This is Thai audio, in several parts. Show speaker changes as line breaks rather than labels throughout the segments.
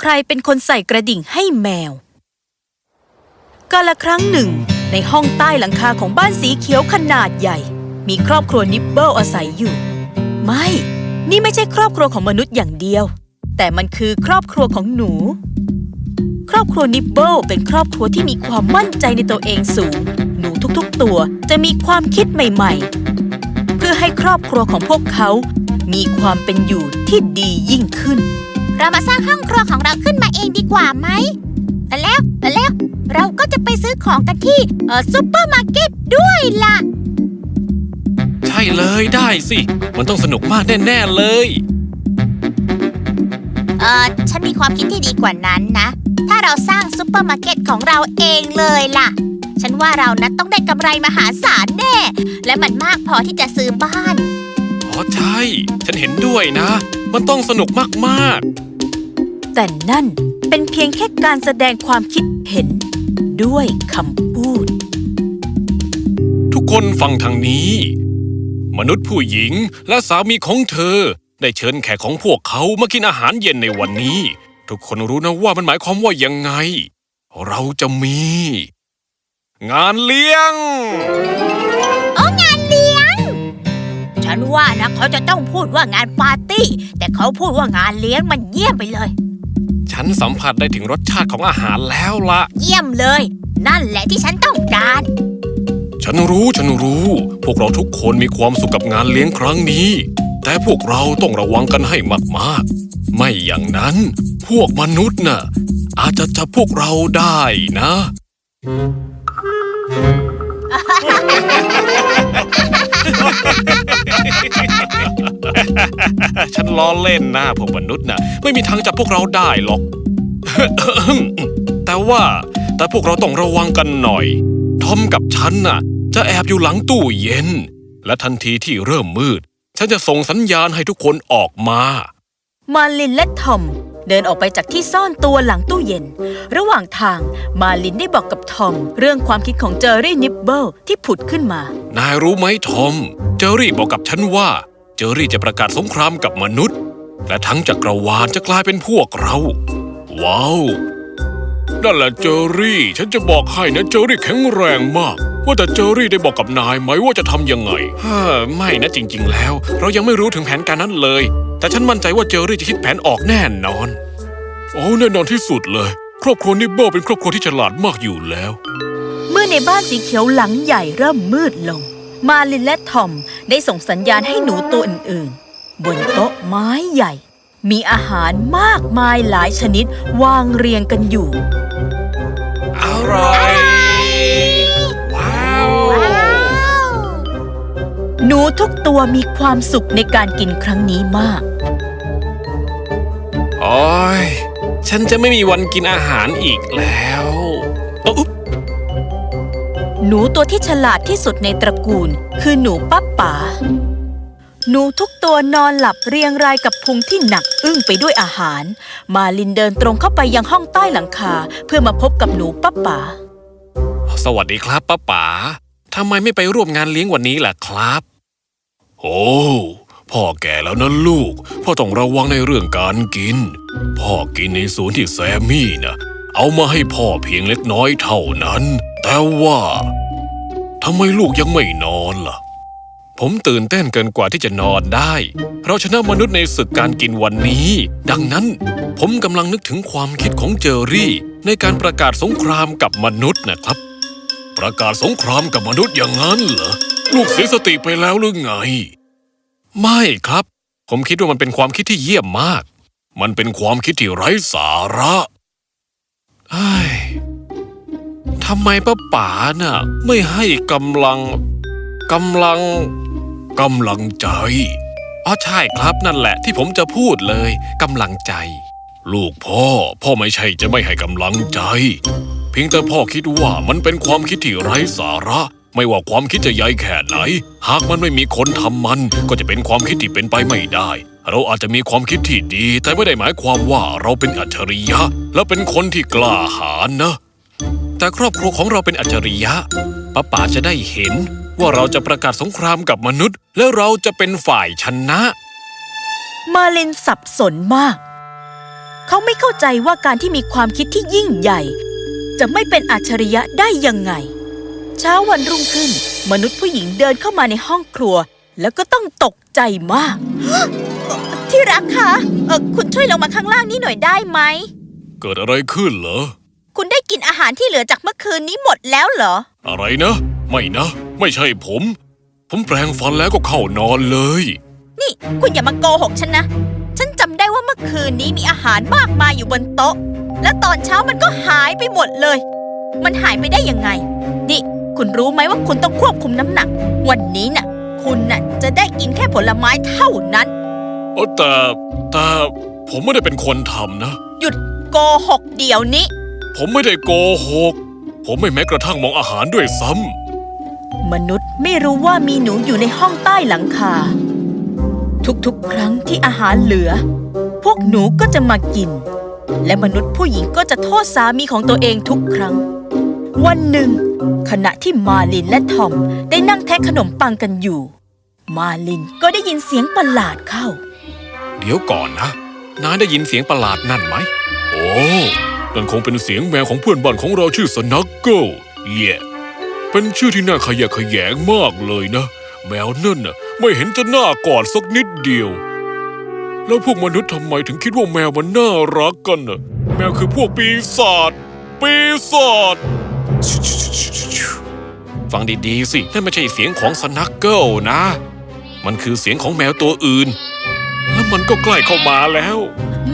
ใครเป็นคนใส่กระดิ่งให้แมว กาละครั้งหนึ่ง ในห้องใต้หลังคาของบ้านสีเขียวขนาดใหญ่ มีครอบครัวนิบเบิลอาศัยอยู่ ไม่ นี่ไม่ใช่ครอบครัวของมนุษย์อย่างเดียว แต่มันคือครอบครัวของหนู ครอบครัวนิบเบิลเป็นครอบครัวที่มีความมั่นใจในตัวเองสูง หนูทุกๆ ตัวจะมีความคิดใหม่ๆเพื่อให้ ครอบครัวของพวกเขา มีความเป็นอยู่ที่ดียิ่งขึ้น
เรามาสร้างห้องครัวของเราขึ้นมาเองดีกว่าไหมแล้วแล้วเราก็จะไปซื้อของกันที่เอ่อซุปเปอร์มาร์เก็ตด้วยล่ะ
ใช่เลยได้สิ มันต้องสนุกมากแน่ ๆ เลย
เออฉันมีความคิดที่ดีกว่านั้นนะ ถ้าเราสร้างซุปเปอร์มาร์เก็ตของเราเองเลยล่ะ ฉันว่าเรานั้นต้องได้กำไรมหาศาลแน่ และมันมากพอที่จะซื้อบ้าน
อ๋อใช่ ฉันเห็นด้วยนะ มันต้องสนุกมาก
แต่นั่นเป็นเพียงแค่การแสดงความคิดเห็นด้วยคำพูด
ๆทุกคนฟังทางนี้ มนุษย์ผู้หญิงและสามีของเธอ ได้เชิญแขกของพวกเขามากินอาหารเย็นในวันนี้ ทุกคนรู้นะว่ามันหมายความว่ายังไง เราจะมี งานเลี้ยง
โอ้งานเลี้ยง ฉันว่านะเขาจะต้องพูดว่างานปาร์ตี้ แต่เขาพูดว่างานเลี้ยงมันเยี่ยมไปเลย
ฉันสัมผัสได้ถึงรสชาติของอาหารแล้วละ
เยี่ยมเลย นั่นแหละที่ฉันต้องการ
ฉันรู้ฉันรู้ พวกเราทุกคนมีความสุขกับงานเลี้ยงครั้งนี้ แต่พวกเราต้องระวังกันให้มากๆ ไม่อย่างนั้น พวกมนุษย์น่ะอาจจะจับพวกเราได้นะ ฉันล้อเล่นนะพวกมนุษย์นะไม่มีทางจับพวกเราได้หรอก แต่ว่าแต่พวกเราต้องระวังกันหน่อย ทอมกับฉันน่ะ จะแอบอยู่หลังตู้เย็น และทันทีที่เริ่มมืด ฉันจะส่งสัญญาณให้ทุกคนออกมา
มาลินและทอม เดินออกไปจากที่ซ่อนตัวหลังตู้เย็น ระหว่างทางมาลินได้บอกกับทอม เรื่องความคิดของเจอรี่นิบเบิลที่ผุดขึ้นมา
นายรู้ไหมทอม เจอรี่บอกกับฉันว่า เจอรี่จะประกาศสงครามกับมนุษย์ และทั้งจักรวาลจะกลายเป็นพวกเรา ว้าวนั่นแหละเจอรี่ ฉันจะบอกให้นะเจอรี่แข็งแรงมากว่าแต่เจอรี่ได้บอกกับนายไหมว่าจะทำยังไงเฮ้อไม่นะจริง ๆ แล้ว เรายังไม่รู้ถึงแผนการนั้นเลย แต่ฉันมั่นใจว่าเจอรี่จะคิดแผนออกแน่นอน โอ้แน่นอนที่สุดเลย ครอบครัวนิบเบิลเป็นครอบครัวที่ฉลาดมากอยู่แล้ว
เมื่อในบ้านสีเขียวหลังใหญ่เริ่มมืดลง มาลินและทอมได้ส่งสัญญาณให้หนูตัวอื่นๆ บนโต๊ะไม้ใหญ่ มีอาหารมากมายหลายชนิดวางเรียงกันอยู่
อร่อย
หนูทุกตัวมีความสุขในการกินครั้งนี้มาก
โอ้ย ฉันจะไม่มีวันกินอาหารอีกแล้วอุ๊บ
หนูตัวที่ฉลาดที่สุดในตระกูล คือหนูป้าป๋า หนูทุกตัวนอนหลับเรียงรายกับพุงที่หนักอึ้งไปด้วยอาหาร มาลินเดินตรงเข้าไปยังห้องใต้หลังคา เพื่อมาพบกับหนูป้าป๋า
สวัสดีครับป้าป๋าทำไมไม่ไปร่วมงานเลี้ยงวันนี้ล่ะครับ โอ้พ่อแก่แล้วนะลูก พ่อต้องระวังในเรื่องการกิน พ่อกินในส่วนที่แซมมี่นะเอามาให้พ่อเพียงเล็กน้อยเท่านั้น แต่ว่าทำไมลูกยังไม่นอนล่ะ ผมตื่นเต้นเกินกว่าที่จะนอนได้ เราชนะมนุษย์ในศึกการกินวันนี้ ดังนั้นผมกำลังนึกถึงความคิดของเจอรี่ ในการประกาศสงครามกับมนุษย์นะครับ ประกาศสงครามกับมนุษย์อย่างนั้นเหรอ ลูกเสียสติไปแล้วหรือไง ไม่ครับ ผมคิดว่ามันเป็นความคิดที่เยี่ยมมาก มันเป็นความคิดที่ไร้สาระเอ้ทำไมป้าป๋าน่ะ ไม่ให้กำลังกำลังกำลังใจอ๋อใช่ครับนั่นแหละที่ผมจะพูดเลยกำลังใจ ลูกพ่อ พ่อไม่ใช่จะไม่ให้กำลังใจ เพียงแต่พ่อคิดว่ามันเป็นความคิดที่ไร้สาระ ไม่ว่าความคิดจะใหญ่แค่ไหน หากมันไม่มีคนทำมัน ก็จะเป็นความคิดที่เป็นไปไม่ได้ เราอาจจะมีความคิดที่ดี แต่ไม่ได้หมายความว่าเราเป็นอัจฉริยะ และเป็นคนที่กล้าหาญนะ แต่ครอบครัวของเราเป็นอัจฉริยะป้าป๋าจะได้เห็น ว่าเราจะประกาศสงครามกับมนุษย์ และเราจะเป็นฝ่ายชนะ
มาลินสับสนมาก เขาไม่เข้าใจว่าการที่มีความคิดที่ยิ่งใหญ่ จะไม่เป็นอัจฉริยะได้ยังไง เช้าวันรุ่งขึ้น มนุษย์ผู้หญิงเดินเข้ามาในห้องครัว แล้วก็ต้องตกใจมาก ที่รักคะเออคุณช่วยลงมาข้างล่างนี้หน่อยได้ไหม
เกิดอะไรขึ้นเหรอ
คุณได้กินอาหารที่เหลือจากเมื่อคืนนี้หมดแล้วเหรอ
อะไรนะ ไม่นะ ไม่ใช่ผม ผมแปรงฟันแล้วก็เข้านอนเลย
นี่คุณอย่ามาโกหกฉันนะ ฉันจำได้ว่าเมื่อคืนนี้มีอาหารมากมายอยู่บนโต๊ะ และตอนเช้ามันก็หายไปหมดเลย มันหายไปได้ยังไงนี่ คุณรู้ไหมว่าคุณต้องควบคุมน้ำหนัก วันนี้น่ะ คุณน่ะจะได้กินแค่ผลไม้เท่านั้น
เออแต่แต่ผมไม่ได้เป็นคนทำนะ
หยุดโกหกเดี๋ยวนี้
ผมไม่ได้โกหก ผมไม่แม้กระทั่งมองอาหารด้วยซ้
มนุษย์ไม่รู้ว่ามีหนูอยู่ในห้องใต้หลังคา ทุกๆ ครั้งที่อาหารเหลือ พวกหนูก็จะมากิน และมนุษย์ผู้หญิงก็จะโทษสามีของตัวเองทุกครั้ง วันหนึ่ง ขณะที่มาลินและทอมได้นั่งแทะขนมปังกันอยู่ มาลินก็ได้ยินเสียงประหลาดเข้า
เดี๋ยวก่อนนะนายได้ยินเสียงประหลาดนั่นไหม โอ้นั่นคงเป็นเสียงแมวของเพื่อนบ้านของเราชื่อสนักเกิลเย่เป็นชื่อที่น่าขยะแขยงมากเลยนะ แมวนั่นน่ะไม่เห็นจะน่ากอดสักนิดเดียว แล้วพวกมนุษย์ทำไมถึงคิดว่าแมวมันน่ารักกันน่ะ แมวคือพวกปีศาจปีศาจ ฟังดีๆสินั่นไม่ใช่เสียงของสนักเกิลนะ มันคือเสียงของแมวตัวอื่น แล้วมันก็ใกล้เข้ามาแล้ว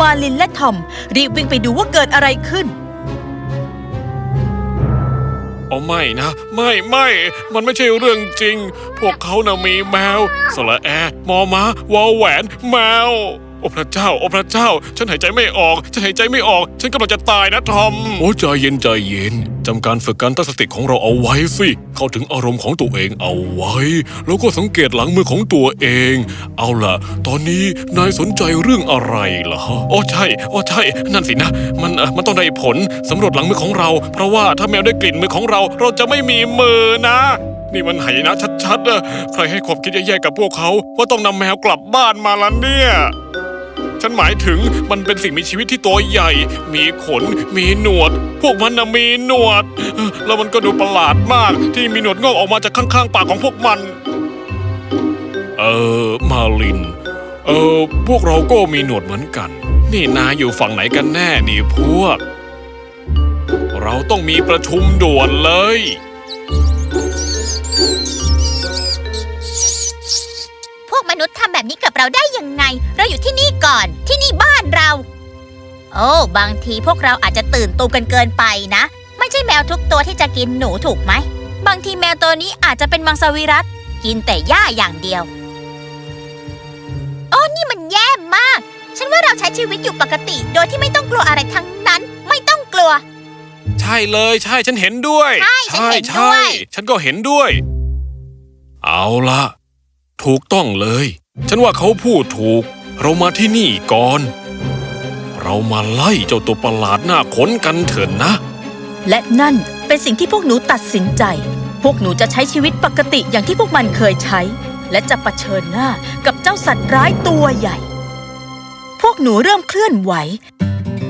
มาลินและทอม รีบวิ่งไปดูว่าเกิดอะไรขึ้น
เอาไม่นะ ไม่ไม่ มันไม่ใช่เรื่องจริง พวกเขานะมีแมวสระแอ มอม้าวอแหวน แมว โอ้พระเจ้า โอ้พระเจ้า ฉันหายใจไม่ออก ฉันหายใจไม่ออก ฉันกำลังจะตายนะทอม โอ้ใจเย็นใจเย็นจำการฝึกการตั้งสติของเราเอาไว้สิ เข้าถึงอารมณ์ของตัวเองเอาไว้ แล้วก็สังเกตหลังมือของตัวเอง เอาล่ะ ตอนนี้นายสนใจเรื่องอะไรล่ะฮะอ๋อใช่ โอ๋อใช่ นั่นสินะ มันเอ่อมันต้องได้ผลสำรวจหลังมือของเรา เพราะว่าถ้าแมวได้กลิ่นมือของเรา เราจะไม่มีมือนะนี่มันหายนะชัดๆ ใครให้ความคิดแย่ๆกับพวกเขา ว่าต้องนำแมวกลับบ้านมาละเนี่ย ฉันหมายถึงมันเป็นสิ่งมีชีวิตที่ตัวใหญ่ มีขน มีหนวด พวกมันนะมีหนวด แล้วมันก็ดูประหลาดมาก ที่มีหนวดงอกออกมาจากข้างๆปากของพวกมัน เออ มาลิน เออ พวกเราก็มีหนวดเหมือนกัน นี่นายอยู่ฝั่งไหนกันแน่นี่พวก เราต้องมีประชุมด่วนเลย
แบบนี้กับเราได้ยังไง เราอยู่ที่นี่ก่อน ที่นี่บ้านเรา โอ้บางทีพวกเราอาจจะตื่นตูมกันเกินไปนะ ไม่ใช่แมวทุกตัวที่จะกินหนูถูกไหม บางทีแมวตัวนี้อาจจะเป็นมังสวิรัตกินแต่หญ้าอย่างเดียวโอ้นี่มันแย่มาก ฉันว่าเราใช้ชีวิตอยู่ปกติ โดยที่ไม่ต้องกลัวอะไรทั้งนั้น ไม่ต้องกลัว
ใช่เลยใช่ฉันเห็นด้วย
ใช่ฉันเห็นด้วย
ฉันก็เห็นด้วย เอาละถูกต้องเลย ฉันว่าเขาพูดถูก เรามาที่นี่ก่อน เรามาไล่เจ้าตัวประหลาดหน้าขนกันเถอะนะ
และนั่นเป็นสิ่งที่พวกหนูตัดสินใจ พวกหนูจะใช้ชีวิตปกติอย่างที่พวกมันเคยใช้ และจะะเผชิญหน้ากับเจ้าสัตว์ร้ายตัวใหญ่ พวกหนูเริ่มเคลื่อนไหว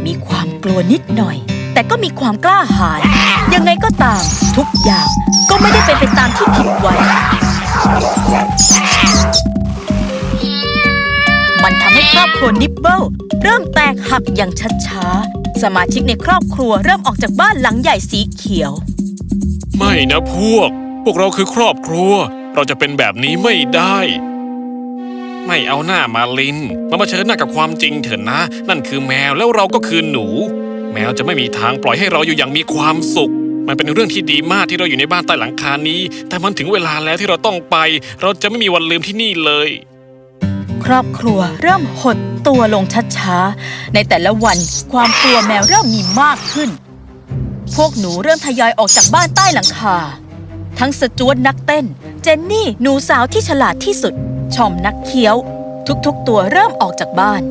มีความกลัวนิดหน่อย แต่ก็มีความกล้าหาญ ยังไงก็ตาม ทุกอย่างก็ไม่ได้เป็นไปตามที่คิดไว้ มันทำให้ครอบครัวนิปเปิลเริ่มแตกหักอย่างช้าๆ สมาชิกในครอบครัวเริ่มออกจากบ้านหลังใหญ่สีเขียว
ไม่นะพวก พวกเราคือครอบครัว เราจะเป็นแบบนี้ไม่ได้ ไม่เอาหน้ามาลิน มามาเชิญหน้ากับความจริงเถอะนะ นั่นคือแมวแล้วเราก็คือหนู แมวจะไม่มีทางปล่อยให้เราอยู่อย่างมีความสุขมันเป็นเรื่องที่ดีมากที่เราอยู่ในบ้านใต้หลังคานี้ แต่มันถึงเวลาแล้วที่เราต้องไป เราจะไม่มีวันลืมที่นี่เลย
ครอบครัวเริ่มหดตัวลงช้าๆ ในแต่ละวันความกลัวแมวเริ่มมีมากขึ้น พวกหนูเริ่มทยอยออกจากบ้านใต้หลังคา ทั้งสจวตนักเต้น เจนนี่หนูสาวที่ฉลาดที่สุด ชอมนักเคี้ยว ทุกๆ ตัวเริ่มออกจากบ้าน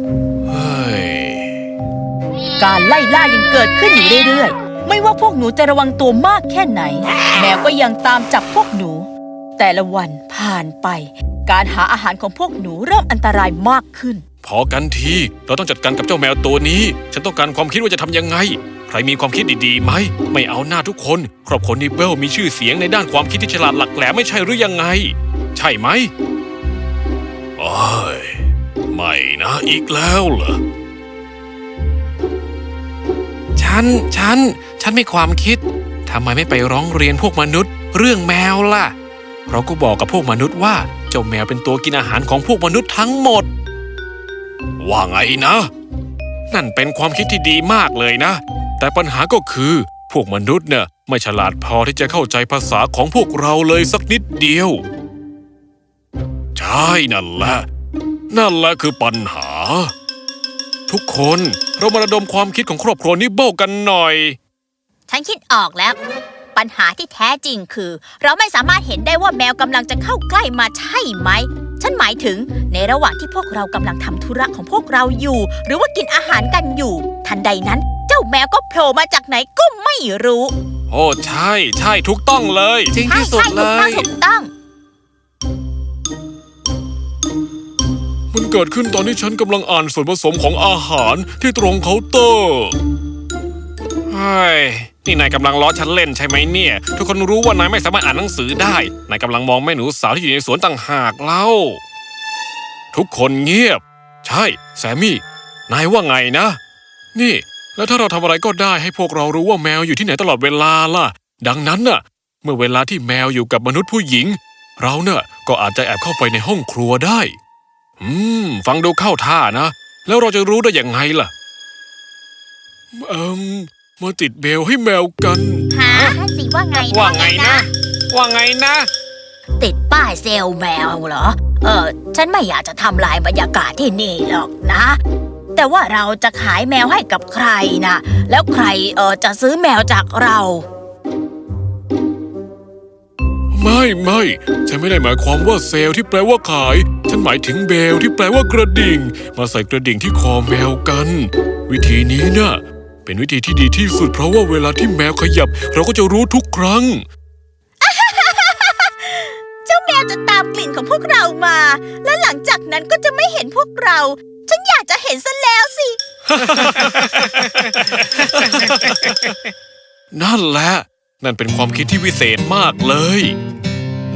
การไล่ล่ายังเกิดขึ้นอยู่เรื่อยๆ ไม่ว่าพวกหนูจะระวังตัวมากแค่ไหน แมวก็ยังตามจับพวกหนู แต่ละวันผ่านไป การหาอาหารของพวกหนูเริ่มอันตรายมากขึ้น
พอกันที เราต้องจัดการกับเจ้าแมวตัวนี้ ฉันต้องการความคิดว่าจะทำยังไง ใครมีความคิดดีๆไหม ไม่เอาหน้าทุกคน ครอบครัวนิเบิลมีชื่อเสียงในด้านความคิดที่ฉลาดหลักแหลมไม่ใช่หรือยังไง ใช่ไหมโอ้ยไม่นะอีกแล้วเหรอ ฉัน ฉัน ฉันมีความคิด ทำไมไม่ไปร้องเรียนพวกมนุษย์ เรื่องแมวล่ะ เราก็บอกกับพวกมนุษย์ว่า จ้าแมวเป็นตัวกินอาหารของพวกมนุษย์ทั้งหมด ว่าไงนะ นั่นเป็นความคิดที่ดีมากเลยนะ แต่ปัญหาก็คือ พวกมนุษย์เนี่ยไม่ฉลาดพอที่จะเข้าใจภาษาของพวกเราเลยสักนิดเดียว ใช่นั่นแหละ นั่นแหละคือปัญหา ทุกคนเรามาระดมความคิดของครอบครัวนิเบิลกันหน่อย
ฉันคิดออกแล้ว ปัญหาที่แท้จริงคือ เราไม่สามารถเห็นได้ว่าแมวกำลังจะเข้าใกล้มาใช่ไหม ฉันหมายถึงในระหว่างที่พวกเรากำลังทำธุระของพวกเราอยู่ หรือว่ากินอาหารกันอยู่ ทันใดนั้น เจ้าแมวก็โผล่มาจากไหนก็ไม่รู้
โอ้ใช่ใช่ถูกต้องเลยจริง
ใช่
ที่สุด
ใช่
เล
ถูกต้อง
ย
ถูกต้อง
มันเกิดขึ้นตอนที่ฉันกำลังอ่านส่วนผสมของอาหารที่ตรงเคาน์เตอร์เฮ้ย นี่นายกำลังล้อฉันเล่นใช่ไหมเนี่ย ทุกคนรู้ว่านายไม่สามารถอ่านหนังสือได้ นายกำลังมองแม่หนูสาวที่อยู่ในสวนต่างหากเล่า ทุกคนเงียบ ใช่ แซมมี่ นายว่าไงนะ นี่ แล้วถ้าเราทำอะไรก็ได้ให้พวกเรารู้ว่าแมวอยู่ที่ไหนตลอดเวลาล่ะ ดังนั้นน่ะ เมื่อเวลาที่แมวอยู่กับมนุษย์ผู้หญิง เราเน่ะก็อาจจะแอบเข้าไปในห้องครัวได้ อืม ฟังดูเข้าท่านะ แล้วเราจะรู้ได้อยังไงล่ะ เอิม มาติดเบลให้แมวกัน
หานั่นสิว่าไง
ว่าไงนะ ว่าไงนะ
ติดป้ายเซลล์แมวเหรอ เออฉันไม่อยากจะทำลายบรรยากาศที่นี่หรอกนะ แต่ว่าเราจะขายแมวให้กับใครนะแล้วใครเออจะซื้อแมวจากเรา
ไม่ไม่ฉันไม่ได้หมายความว่าเซลล์ที่แปลว่าขาย ฉันหมายถึงเบลที่แปลว่ากระดิ่ง มาใส่กระดิ่งที่คอแมวกัน วิธีนี้น่ะ เป็นวิธีที่ดีที่สุดเพราะว่าเวลาที่แมวขยับ เราก็จะรู้ทุกครั้ง
เจ้าแมวจะตามกลิ่นของพวกเรามา และหลังจากนั้นก็จะไม่เห็นพวกเรา ฉันอยากจะเห็นซะแล้วสิ
นั่นแหละ นั่นเป็นความคิดที่วิเศษมากเลย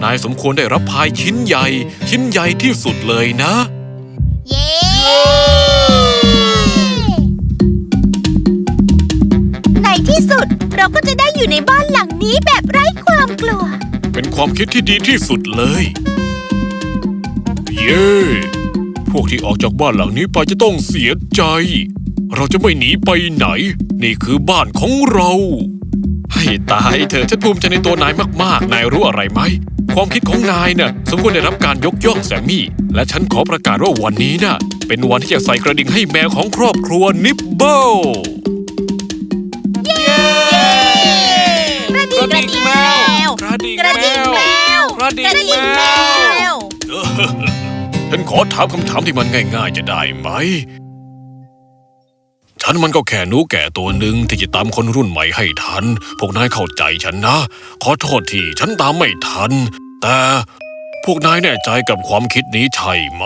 นายสมควรได้รับพายชิ้นใหญ่ ชิ้นใหญ่ที่สุดเลยนะ
เย้ เราก็จะได้อยู่ในบ้านหลังนี้แบบไร้ความกลัว
เป็นความคิดที่ดีที่สุดเลย เย้ พวกที่ออกจากบ้านหลังนี้ไปจะต้องเสียใจ เราจะไม่หนีไปไหน นี่คือบ้านของเรา ให้ตายเถอะฉันภูมิใจในตัวนายมากๆ นายรู้อะไรไหม ความคิดของนายน่ะสมควรได้รับการยกย่องแซมมี่ และฉันขอประกาศว่าวันนี้น่ะเป็นวันที่จะใส่กระดิ่งให้แมวของครอบครัวนิบเบิล
ดิ่งกระดิ่งแมว
กระดิ่
กระดิ่งงแม
แมว
ว
ฉันขอถามคำถามที่มันง่ายๆจะได้ไหม ฉันมันก็แค่หนูแก่ตัวหนึ่งที่จะตามคนรุ่นใหม่ให้ทัน พวกนายเข้าใจฉันนะ ขอโทษที่ฉันตามไม่ทัน แต่พวกนายแน่ใจกับความคิดนี้ใช่ไหม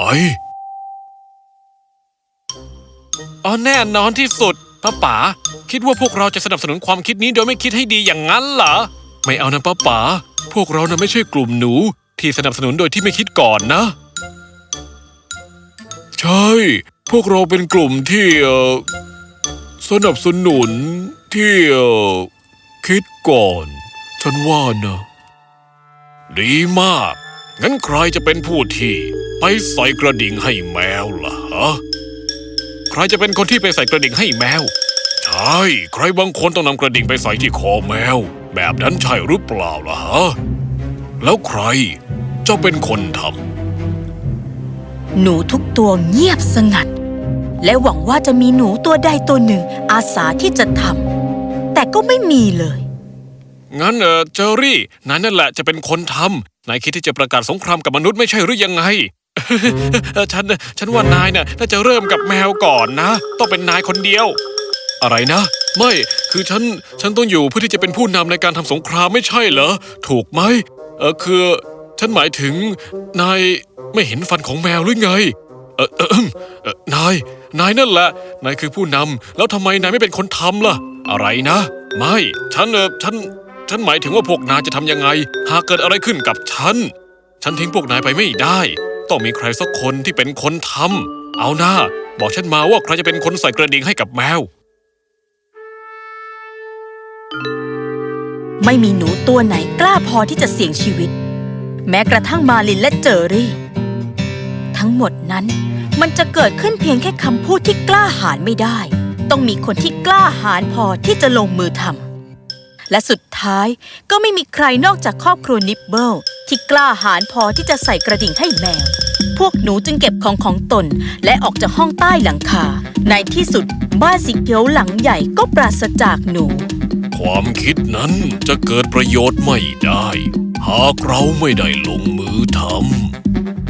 อ๋อแน่นอนที่สุดป้าป๋าคิดว่าพวกเราจะสนับสนุนความคิดนี้โดยไม่คิดให้ดีอย่างนั้นเหรอ ไม่เอานะป้าป๋าพวกเรานะไม่ใช่กลุ่มหนู ที่สนับสนุนโดยที่ไม่คิดก่อนนะ ใช่ พวกเราเป็นกลุ่มที่สนับสนุนที่คิดก่อน ฉันว่านะดีมาก งั้นใครจะเป็นผู้ที่ไปใส่กระดิ่งให้แมวล่ะฮะใครจะเป็นคนที่ไปใส่กระดิ่งให้แมว ใช่ ใครบางคนต้องนำกระดิ่งไปใส่ที่คอแมว แบบนั้นใช่หรือเปล่าล่ะฮะ แล้วใครจะเป็นคนทำ
หนูทุกตัวเงียบสงัด และหวังว่าจะมีหนูตัวใดตัวหนึ่งอาสาที่จะทำแต่ก็ไม่มีเลย
งั้นเออเจอรี่นายนั่นแหละจะเป็นคนทำนายคิดที่จะประกาศสงครามกับมนุษย์ไม่ใช่หรือยังไงเออฉันฉันว่านายน่ะน่าจะเริ่มกับแมวก่อนนะ ต้องเป็นนายคนเดียว อะไรนะ ไม่คือฉันฉันต้องอยู่เพื่อที่จะเป็นผู้นำในการทำสงครามไม่ใช่เหรอ ถูกไหมเออคือ ฉันหมายถึงนายไม่เห็นฟันของแมวหรือไงเออเออเอออนายนายนั่นแหละนายคือผู้นำแล้วทำไมนายไม่เป็นคนทำล่ะ อะไรนะ ไม่ฉันเออฉันฉันหมายถึงว่าพวกนายจะทำยังไง หากเกิดอะไรขึ้นกับฉัน ฉันทิ้งพวกนายไปไม่ได้ ต้องมีใครสักคนที่เป็นคนทำเอาหน้า บอกฉันมาว่าใครจะเป็นคนใส่กระดิ่งให้กับแมว
ไม่มีหนูตัวไหนกล้าพอที่จะเสี่ยงชีวิต แม้กระทั่งมาลินและเจอรี่ ทั้งหมดนั้นมันจะเกิดขึ้นเพียงแค่คำพูดที่กล้าหาญไม่ได้ ต้องมีคนที่กล้าหาญพอที่จะลงมือทำและสุดท้ายก็ไม่มีใครนอกจากครอบครัวนิบเบิลที่กล้าหาญพอที่จะใส่กระดิ่งให้แมว พวกหนูจึงเก็บของของตน และออกจากห้องใต้หลังคา ในที่สุดบ้านสีเขียวหลังใหญ่ก็ปราศจากหนู
ความคิดนั้นจะเกิดประโยชน์ไม่ได้ หากเราไม่ได้ลงมือทำ